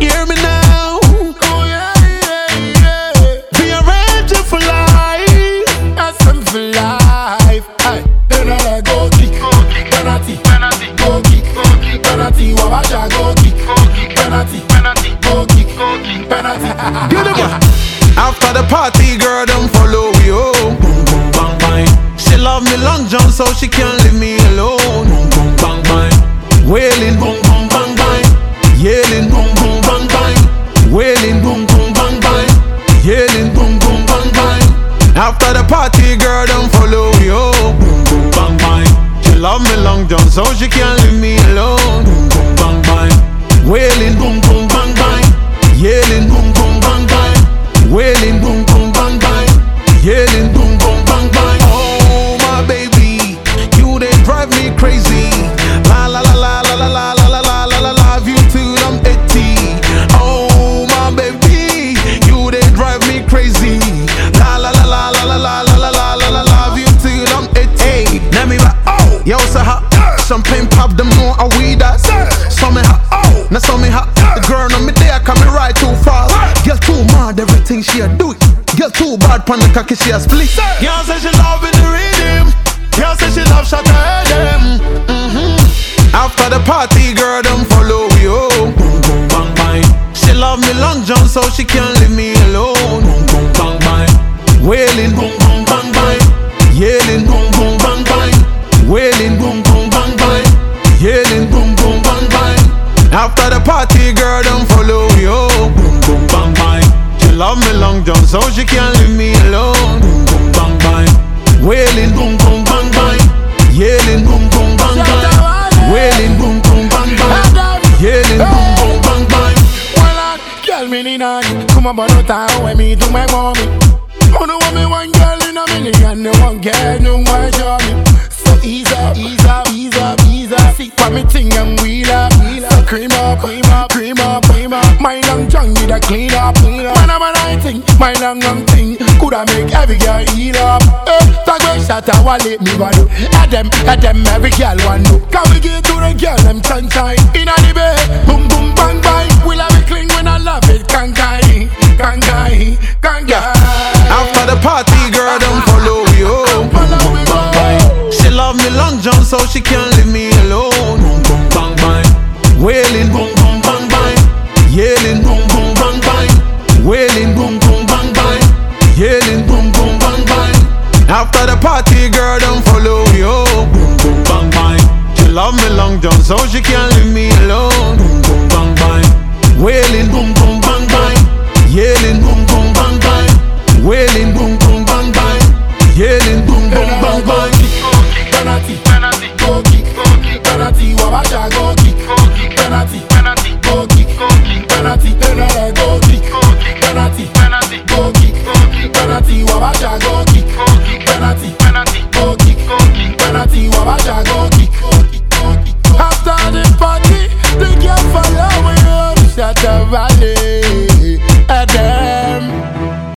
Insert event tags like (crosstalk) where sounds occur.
Hear me now. Oh, yeah, yeah, yeah. We are ready for life. That's some for life. Hey, Then I go kick, go kick, penalty, penalty, go kick, go kick, penalty, Wabasha go kick, go kick, penalty, penalty, go kick, go kick, penalty. (laughs) Get them. After the party, girl, them follow we home. Boom, boom, bang, bang. She love me long john, so she can't leave me alone. Boom, boom, bang, bang. Wailing, boom, boom, bang, bang. Yelling. bang, boom, boom, bang, bang. After the party, girl, don't follow me, oh. Boom, boom, bang, bang. She love me long down, so she can't leave me alone. Boom, boom, bang, bang. Wailing, boom, boom, bang, bang. Yelling, boom, boom, bang, bang. Wailing, boom, boom, bang, bang. Yelling, boom, boom, bang, bang. Oh, my baby, you they drive me crazy. La la la la la la la. Yo, hot. Champagne pop, them know how we that. So me hot. Oh, now so me hot. The girl on me there, come me right too fast. Girl too mad, everything she a do it. Girl too bad, pan the cocky she a split. Girl say she love in the rhythm. Girl say she love shot them. Mm-hmm. After the party, girl them follow home. Boom boom bang bang. She love me long john, so she can't After the party, girl don't follow we home. Boom boom bang bang. She love me long john, so she can't leave me alone. Boom boom bang bang. Wailing, boom boom bang bang. Yelling, boom boom bang bang. Wailing, boom boom bang bang. Yelling, boom boom bang bang. Well, on, girl, me need on. Come on, but no time when me to my mommy. No, want me one girl in a million. No one girl, no one show me. So ease up, ease up, ease up, ease up. Sit for me thing and wheel up, wheel up. Cream up, cream up, cream up, cream up. My long tongue need a clean up, clean up. Man, I'm a night thing, my long long thing. Coulda make every girl heal up. Eh, tag me shot a wallet me go do. At them, at them, every girl want to. Can we get to the girl them sunshine inna the bed? Boom boom bang bang. Will I be clean when I love it? Kangai, kangai, kangai. After the party, girl them follow we home. Boom boom bang bang. She love me long john, so she can't Yelling, boom boom bang bang. Wailing, boom boom bang bang. Yelling, boom boom bang bang. After the party, girl them follow we home. Oh. Boom boom bang bang. She love me long john, so she can't leave me alone. Boom boom bang